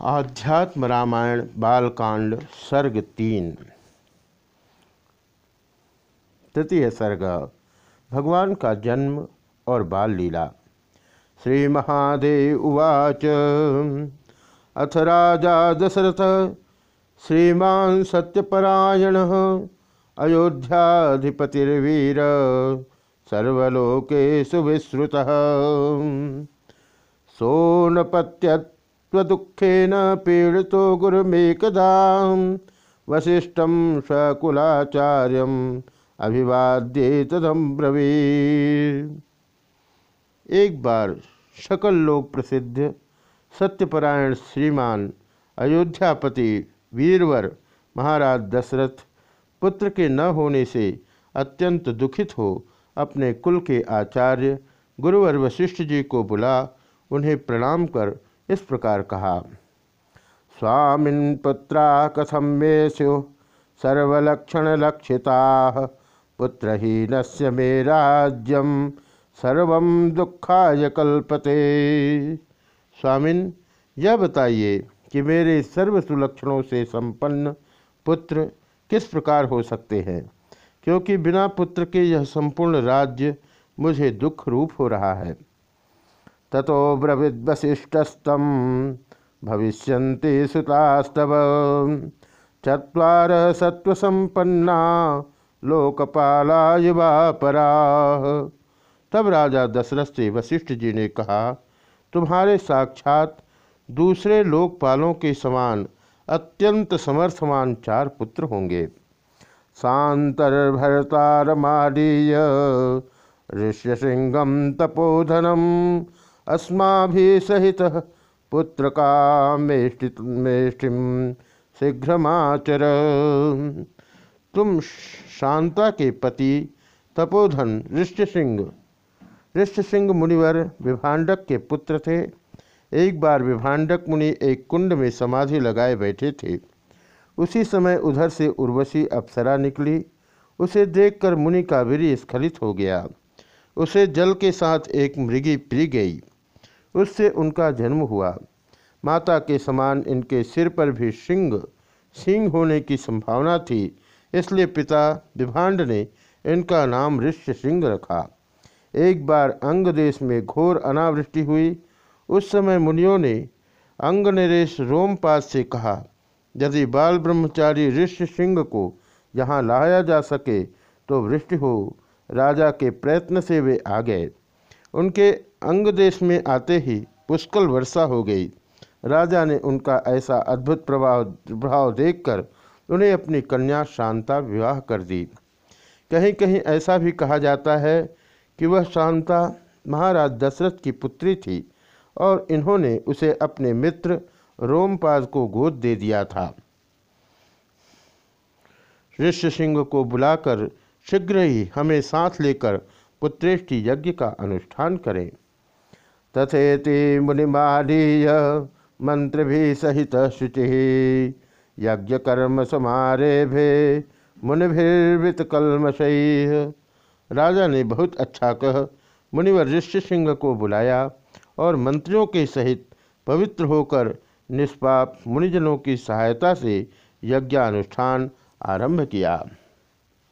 आध्यात्म रामायण, बालकांड, सर्ग तीन। तृतीय सर्ग, भगवान का जन्म और बाल लीला। श्री महादेव उवाच। अथ राजा दशरथ, श्रीमान सत्यपरायण, अयोध्याधिपतिर्वीर सर्वलोकेशु विश्रुत। सोनपत्यत् स्वदुखेन पीड़ितो गुरुमेकदा। वशिष्ठ स्वकुलाचार्य अभिवाद्ये तदम ब्रवीर एक बार सकल लोक प्रसिद्ध सत्यपरायण श्रीमान अयोध्यापति वीरवर महाराज दशरथ पुत्र के न होने से अत्यंत दुखित हो अपने कुल के आचार्य गुरुवर वशिष्ठ जी को बुला, उन्हें प्रणाम कर इस प्रकार कहा, स्वामीन पुत्रा कथम मे स्यु सर्वलक्षण लक्षिता पुत्रहीन से मे राज्यम सर्व दुखाय कल्पते। स्वामिन, यह बताइए कि मेरे सर्व सुलक्षणों से संपन्न पुत्र किस प्रकार हो सकते हैं? क्योंकि बिना पुत्र के यह संपूर्ण राज्य मुझे दुख रूप हो रहा है। ततो ब्रविद्वशिष्टस्तम भविष्य सुतास्तव। चर सत्वसंपन्ना लोकपाला युवा परा। तब राजा दशरथ से वशिष्ठ जी ने कहा, तुम्हारे साक्षात दूसरे लोकपालों के समान अत्यंत समर्थमान चार पुत्र होंगे। सांतर्भरतारमाडीय ऋष्यसिंहम तपोधनम अस्मा सहित पुत्र का मेष्टिम शीघ्रमाचर। तुम शांता के पति तपोधन ऋष्यसिंह। ऋष्यसिंह मुनिवर विभाडक के पुत्र थे। एक बार विभाडक मुनि एक कुंड में समाधि लगाए बैठे थे। उसी समय उधर से उर्वशी अप्सरा निकली। उसे देखकर मुनि का वीर स्खलित हो गया। उसे जल के साथ एक मृगी पी गई। उससे उनका जन्म हुआ। माता के समान इनके सिर पर भी सिंह सिंह होने की संभावना थी, इसलिए पिता विभांड ने इनका नाम ऋष्य सिंह रखा। एक बार अंग देश में घोर अनावृष्टि हुई। उस समय मुनियों ने अंग नरेश रोमपात से कहा, यदि बाल ब्रह्मचारी ऋष्य सिंह को यहाँ लाया जा सके तो वृष्टि हो। राजा के प्रयत्न से वे आ गए उनके अंग देश में आते ही पुष्कल वर्षा हो गई। राजा ने उनका ऐसा अद्भुत प्रभाव प्रभाव देखकर उन्हें अपनी कन्या शांता विवाह कर दी। कहीं कहीं ऐसा भी कहा जाता है कि वह शांता महाराज दशरथ की पुत्री थी और इन्होंने उसे अपने मित्र रोमपाद को गोद दे दिया था। ऋष्य सिंह को बुलाकर शीघ्र ही हमें साथ लेकर पुत्रेष्टि यज्ञ का अनुष्ठान करें। तथेति मुनिमालीय मंत्र भी सहित शुचि। यज्ञ कर्म समारे भे मुनिभिर्वित कलमशई राजा ने बहुत अच्छा कह, मुनिवर ऋष्य सिंह को बुलाया और मंत्रियों के सहित पवित्र होकर निष्पाप मुनिजनों की सहायता से यज्ञानुष्ठान आरंभ किया।